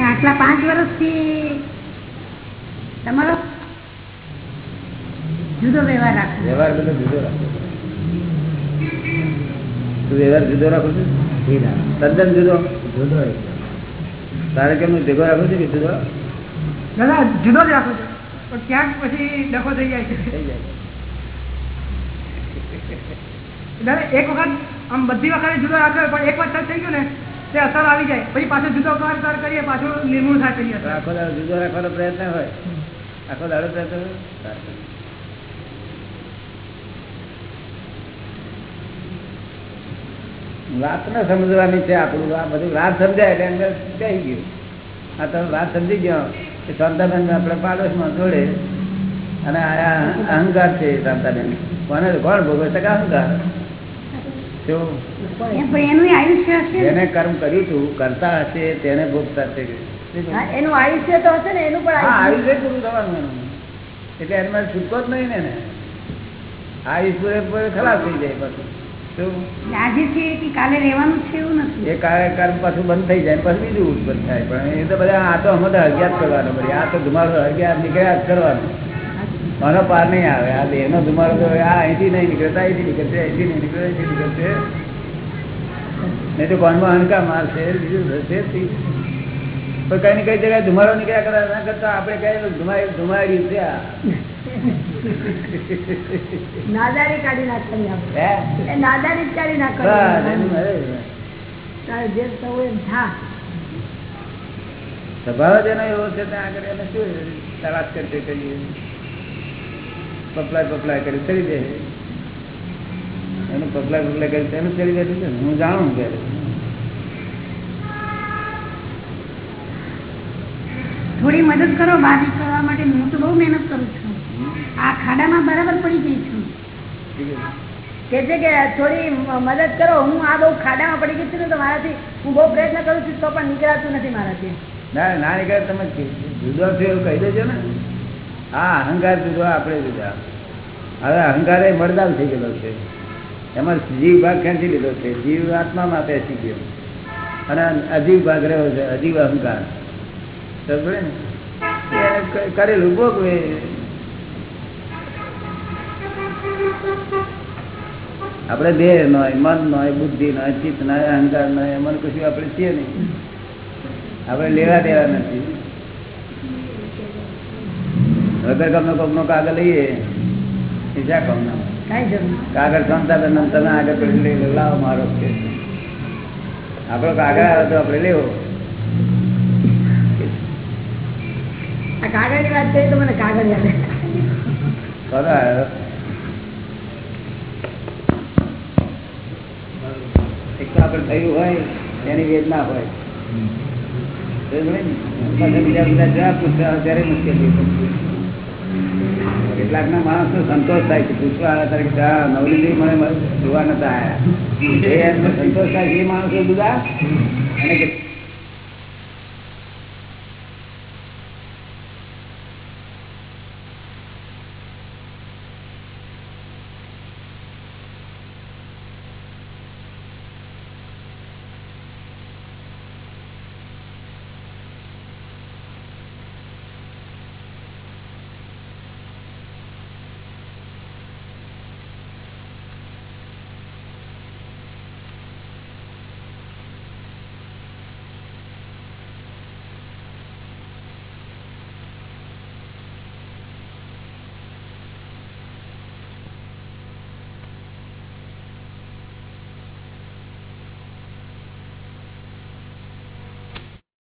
આટલા પાંચ વર્ષથી તમારો જુદો વ્યવહાર રાખો. વ્યવહાર બધો જુદો રાખો. તું વ્યવહાર જુદો રાખો છું? તદ્દન જુદો? જુદો તારે કેમ ભેગો રાખું છું કે જુદો? દાદા જુદો જ રાખું છું. પણ ક્યાંક પછી ડખો થઈ જાય છે. થઈ જાય. દાદા એક વખત આમ બધી વખતે જુદો રાખ્યો પણ એક વખત થઈ ગયું ને તે અસર આવી જાય. પછી પાછો જુદો કર કરીએ? પાછો નિર્મૂળ થાય અસર. આખો દાડો જુદો રાખવાનો પ્રયત્ન હોય. આખો દાડો પ્રયત્ન વાત ને સમજવાની છે આપણું. આ બધું વાત સમજાય એટલે અંદર કહી ગયું. આ તમે વાત સમજી ગયો કે શાંતાબેન આપણે પાડોશમાં જોડે અને આ અહંકાર છે શાંતાબેન. કોને? કોણ ભોગવે? છે કે અહંકાર શું એમ પણ એનું આયુષ્ય હશે ને? જેને કર્મ કર્યું હતું કરતા હશે તેને ભોગતા છે એનું આયુષ્ય તો હશે ને એનું પણ આયુષ્ય આયુષ્ય પૂરું થવાનું એનું. એટલે એમાં છૂટકો જ નહીં ને એને. આ ઈશ્વરે પર થઈ જાય પાછું. આજે કાલે રહેવાનું છે એવું નથી. એ કાળે કર્મ પાછું બંધ થઈ જાય પછી બીજું ઉત્પન્ન થાય. પણ એ તો બધા આ તો અમે તો હરગ્યાત કરવાનો. આ તો ધુમાડો હરગ્યાત નીકળ્યા જ કરવાનો. આનો પાર નહીં આવે. આ દેહનો ધુમાડો તો આ અહીંથી નહીં નીકળતા અહીંથી નીકળશે અહીંથી નહીં નીકળે અહીંથી નીકળશે નહીં તો કોનમાં હણકા મારશે બીજું થશે? પણ કઈ ને કઈ જગ્યાએ ધુમાડો નીકળ્યા કરે એના કરતા આપણે કઈ ધુમાઈ ધુમાઈ ધુમાડ્યું છે આ નાદારી કાઢી નાખવાની નાદારી કાઢી નાખવાની. સ્વભાવ જ એનો એવો છે ત્યાં આગળ એને શું તલાશ કરતી કરીએ પપલાય પપલાય કરી ચડી જાય. એનું પપલાય પપલાય કરી તેનું ચડી જતું છે હું જાણું ત્યારે થોડી મદદ કરો બહાર કરવા માટે હું તો બહુ મહેનત કરું છું. આ ખાડામાં બરાબર પડી ગઈ છું. કે છે કે થોડી મદદ કરો હું આ બહુ ખાડામાં પડી ગઈ છું તો મારાથી હું બહુ પ્રયત્ન કરું છું તો પણ નીકળાતું નથી મારાથી. ના ના નીકળે તમે જુદો એવું કહી દેજો ને. હા, અહંકાર જુદો આપણે જુદા હવે અહંકાર એ મરદાલ થઈ ગયેલો છે. એમાં જીવ ભાગ ખેંચી લીધો છે? જીવ આત્મામાં બેસી ગયો અને અજીવ ભાગ રહ્યો છે, અજીવ અહંકાર. ને કરેલું ભોગવે આપણે દેહ નોય, મન નોય, બુદ્ધિ નોય, ચિત્ત નોય, અહંકાર નોય, એમાં કશું આપણે છીએ નહીં. આપણે લેવા દેવા નથી. વગર ગમનો કોકનો કાગળ લઈએ એ કાગળ ક્ષમતા તમે આગળ લઈ લાવો મારો આપણો કાગળ આવે તો આપણે લેવો. કાગળની વાત કરી તો મને કાગળ યાદ આવે. એક તો આપણે થયું હોય એની વેદના હોય. બીજા બધા જવાબ ત્યારે મુશ્કેલી. કેટલાક ના માણસ સંતોષ થાય છે. પૂછવા આવ્યા ત્યારે કે હા, નવરીજી મને જોવા નતા આવ્યા સંતોષ થાય એ માણસો જુદા અને